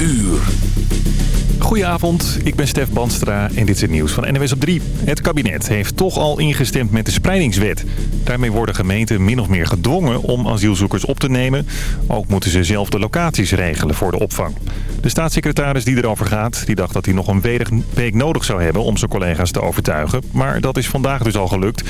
uur. Goedenavond, ik ben Stef Banstra en dit is het nieuws van NWS op 3. Het kabinet heeft toch al ingestemd met de spreidingswet. Daarmee worden gemeenten min of meer gedwongen om asielzoekers op te nemen. Ook moeten ze zelf de locaties regelen voor de opvang. De staatssecretaris die erover gaat, die dacht dat hij nog een week nodig zou hebben om zijn collega's te overtuigen. Maar dat is vandaag dus al gelukt.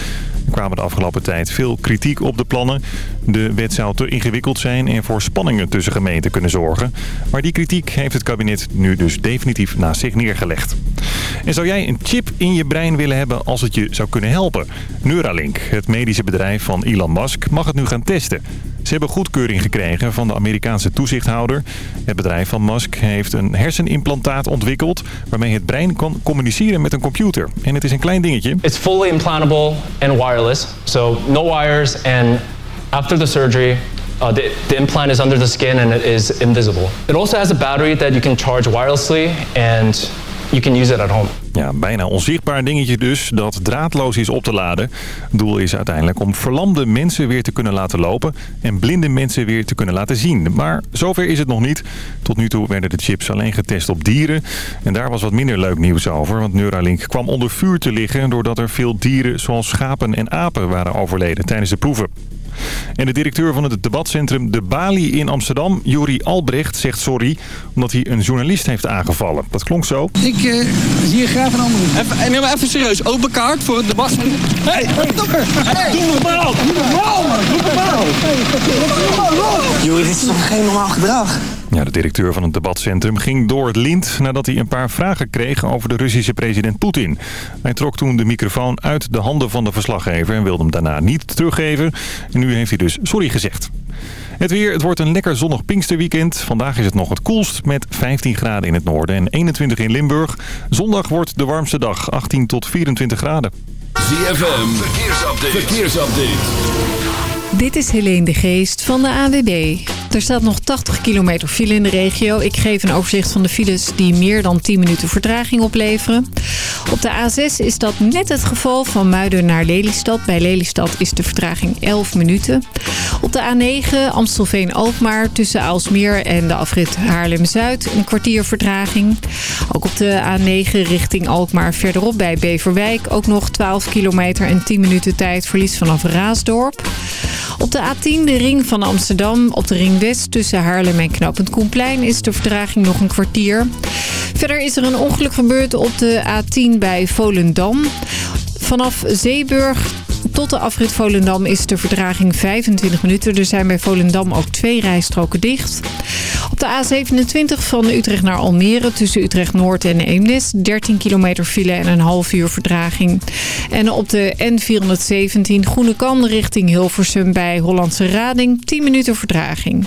Er kwamen de afgelopen tijd veel kritiek op de plannen. De wet zou te ingewikkeld zijn en voor spanningen tussen gemeenten kunnen zorgen. Maar die kritiek heeft het kabinet nu dus definitief naast zich neergelegd. En zou jij een chip in je brein willen hebben als het je zou kunnen helpen? Neuralink, het medische bedrijf van Elon Musk, mag het nu gaan testen. Ze hebben goedkeuring gekregen van de Amerikaanse toezichthouder. Het bedrijf van Musk heeft een hersenimplantaat ontwikkeld... waarmee het brein kan communiceren met een computer. En het is een klein dingetje. It's fully implantable and wireless. So no wires and after the surgery... Uh, implant is under the skin and it is invisible. It also has a battery that you can charge wirelessly and you can use it at home. Ja, bijna onzichtbaar dingetje dus dat draadloos is op te laden. Doel is uiteindelijk om verlamde mensen weer te kunnen laten lopen... en blinde mensen weer te kunnen laten zien. Maar zover is het nog niet. Tot nu toe werden de chips alleen getest op dieren. En daar was wat minder leuk nieuws over. Want Neuralink kwam onder vuur te liggen... doordat er veel dieren zoals schapen en apen waren overleden tijdens de proeven. En de directeur van het debatcentrum De Bali in Amsterdam, Jori Albrecht, zegt sorry... omdat hij een journalist heeft aangevallen. Dat klonk zo. Ik uh, zie hier graag een andere. Even, neem maar even serieus. Open kaart voor het debatcentrum. Hé, hey, hey, hey, doe normaal. Doe normaal, man. Doe normaal. Jori, dit is toch geen normaal gedrag? Ja, de directeur van het debatcentrum ging door het lint nadat hij een paar vragen kreeg over de Russische president Poetin. Hij trok toen de microfoon uit de handen van de verslaggever en wilde hem daarna niet teruggeven. En nu heeft hij dus sorry gezegd. Het weer, het wordt een lekker zonnig Pinksterweekend. Vandaag is het nog het koelst met 15 graden in het noorden en 21 in Limburg. Zondag wordt de warmste dag, 18 tot 24 graden. ZFM, verkeersupdate. verkeersupdate. Dit is Helene de Geest van de AWB. Er staat nog 80 kilometer file in de regio. Ik geef een overzicht van de files die meer dan 10 minuten vertraging opleveren. Op de A6 is dat net het geval van Muiden naar Lelystad. Bij Lelystad is de vertraging 11 minuten. Op de A9 Amstelveen-Alkmaar tussen Aalsmeer en de afrit Haarlem-Zuid een kwartier vertraging. Ook op de A9 richting Alkmaar verderop bij Beverwijk ook nog 12 kilometer en 10 minuten tijd verlies vanaf Raasdorp. Op de A10, de ring van Amsterdam, op de ring West tussen Haarlem en Knopend Koenplein is de vertraging nog een kwartier. Verder is er een ongeluk gebeurd op de A10 bij Volendam. Vanaf Zeeburg tot de afrit Volendam is de verdraging 25 minuten. Er zijn bij Volendam ook twee rijstroken dicht. Op de A27 van Utrecht naar Almere tussen Utrecht Noord en Eemnes. 13 kilometer file en een half uur verdraging. En op de N417 Groenekan richting Hilversum bij Hollandse Rading 10 minuten verdraging.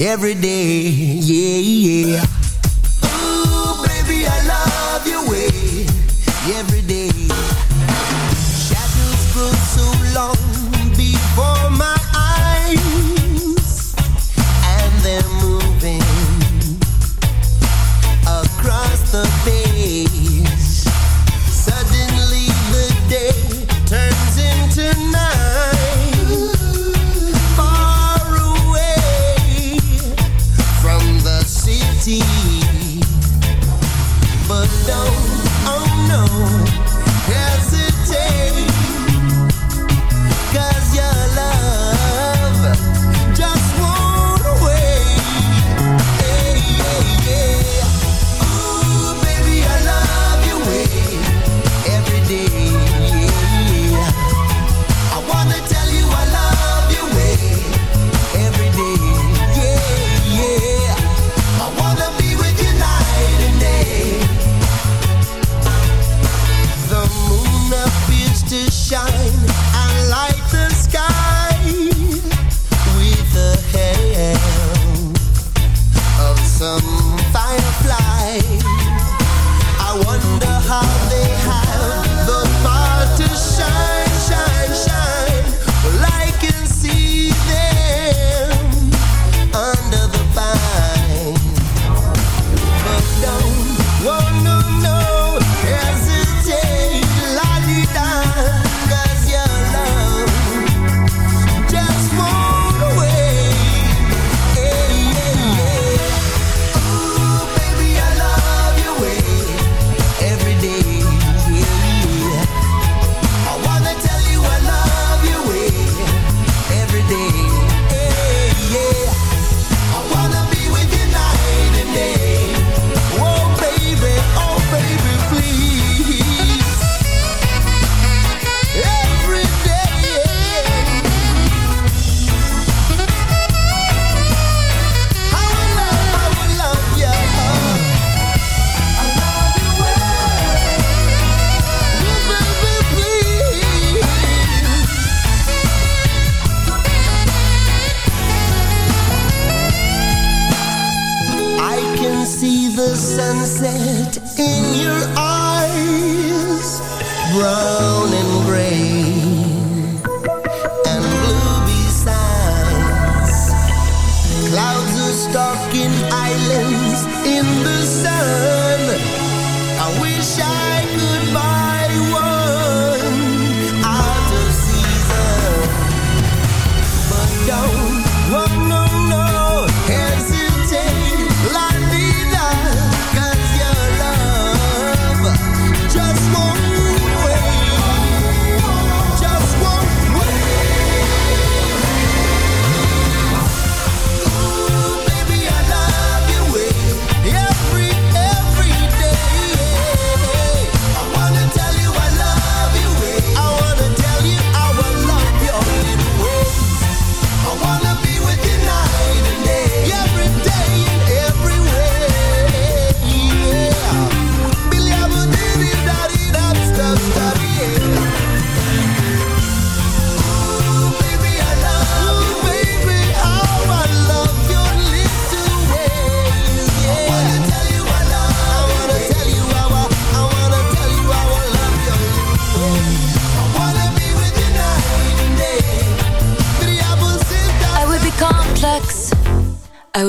Every day, yeah, yeah. Ooh, baby, I love your way every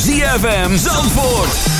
ZFM Zandvoort.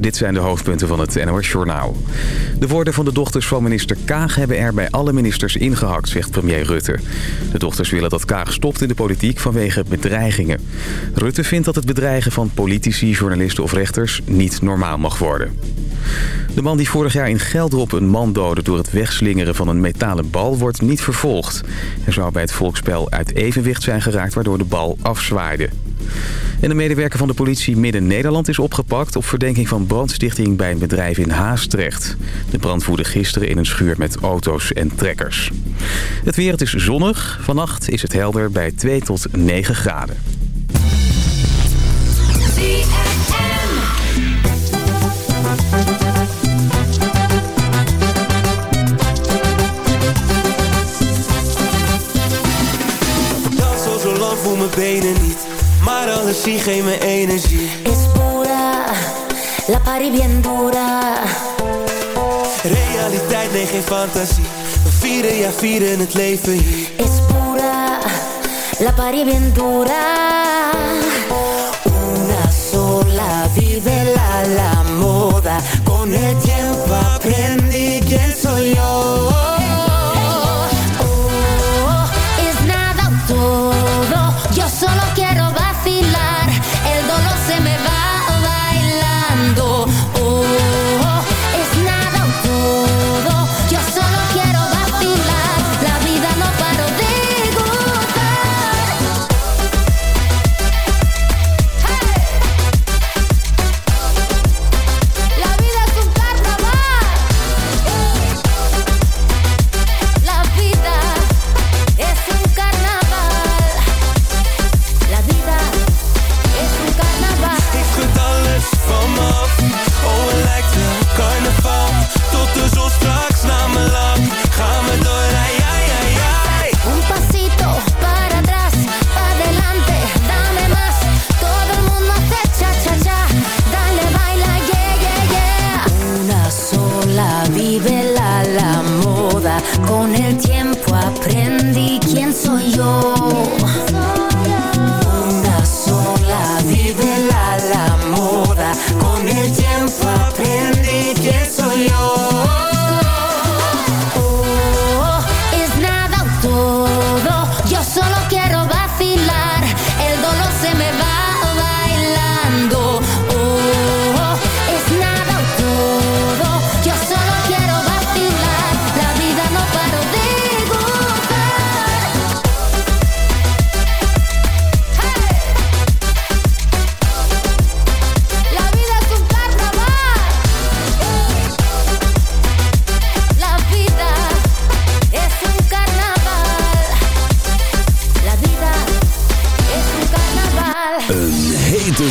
dit zijn de hoofdpunten van het NOS-journaal. De woorden van de dochters van minister Kaag hebben er bij alle ministers ingehakt, zegt premier Rutte. De dochters willen dat Kaag stopt in de politiek vanwege bedreigingen. Rutte vindt dat het bedreigen van politici, journalisten of rechters niet normaal mag worden. De man die vorig jaar in Geldrop een man doodde door het wegslingeren van een metalen bal wordt niet vervolgd. Hij zou bij het volksspel uit evenwicht zijn geraakt waardoor de bal afzwaaide. En medewerker van de politie Midden-Nederland is opgepakt... op verdenking van brandstichting bij een bedrijf in Haastrecht. De brand voerde gisteren in een schuur met auto's en trekkers. Het weer, is zonnig. Vannacht is het helder bij 2 tot 9 graden. jaloezie, geef me energie. Is pura, la pari bien dura. Realiteit, nee geen fantasie. We vieren, ja vieren het leven hier. Pura, la pari bien dura.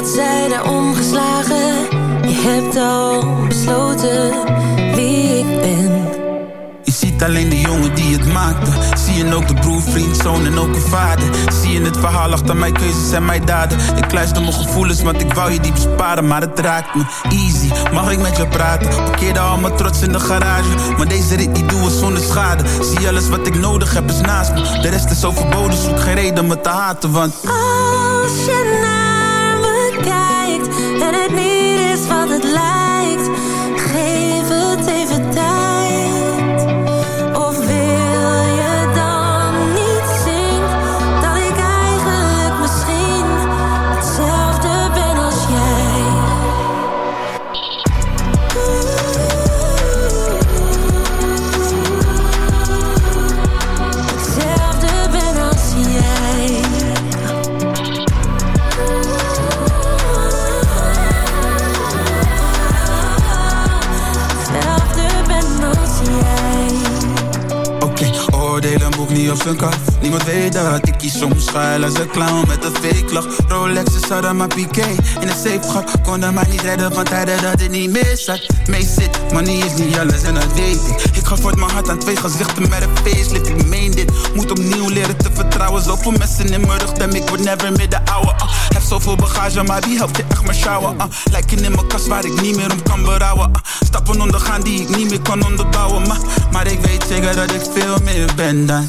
Geen bladzijde omgeslagen. Je hebt al besloten wie ik ben. Je ziet alleen de jongen die het maakte. Zie je ook de broer, vriend, zoon en ook een vader. Zie je het verhaal achter mijn keuzes en mijn daden. Ik luister mijn gevoelens, want ik wou je die besparen, maar het raakt me. Easy, mag ik met je praten? Parkeerde al mijn trots in de garage. Maar deze rit die doe ik zonder schade. Zie alles wat ik nodig heb is naast me. De rest is overbodig, zoek geen reden me te haten, want... Als je and it needs 504 Niemand weet dat ik kies soms schuil als een clown met een fake lach. Rolex is hadden maar in een safe gat. Konden mij niet redden van tijden dat het niet meer zat. Mee zit, money is niet alles en dat weet ik. Ik gaf uit mijn hart aan twee gezichten met een facelift. Ik meen dit, moet opnieuw leren te vertrouwen. Zoveel mensen in mijn rug, ik word never meer de ouwe. Uh. Heb zoveel bagage, maar wie helpt je echt maar sjouwen? Uh. Lijken in mijn kast waar ik niet meer om kan berouwen. Uh. Stappen ondergaan die ik niet meer kan onderbouwen. Maar, maar ik weet zeker dat ik veel meer ben dan.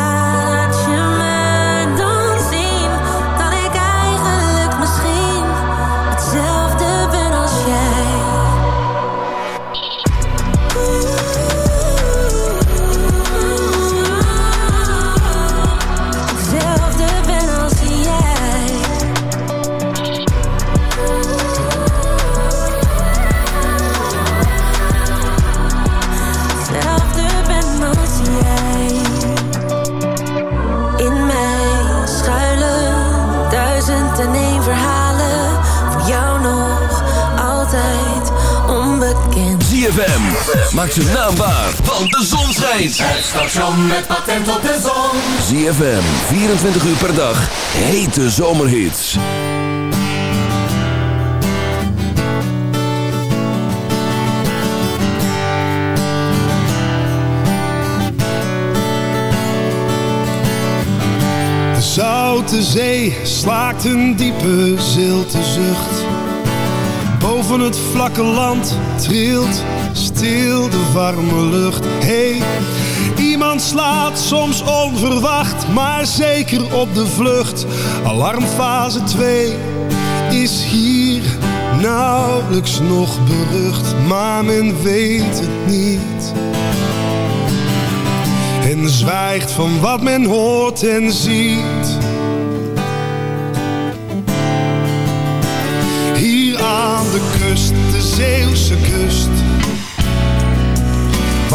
op de zon. ZFM, 24 uur per dag, hete zomerhits. De Zoute Zee slaakt een diepe zilte zucht. Boven het vlakke land trilt stil de warme lucht. Hey, iemand slaat soms onverwacht, maar zeker op de vlucht. Alarmfase 2 is hier nauwelijks nog berucht, maar men weet het niet. En zwijgt van wat men hoort en ziet.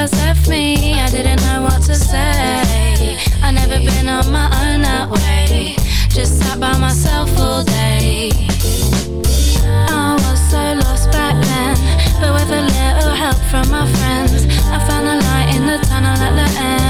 First left me, I didn't know what to say on my own that way. Just sat by myself all day. I was so lost back then, but with a little help from my friends, I found a light in the tunnel at the end.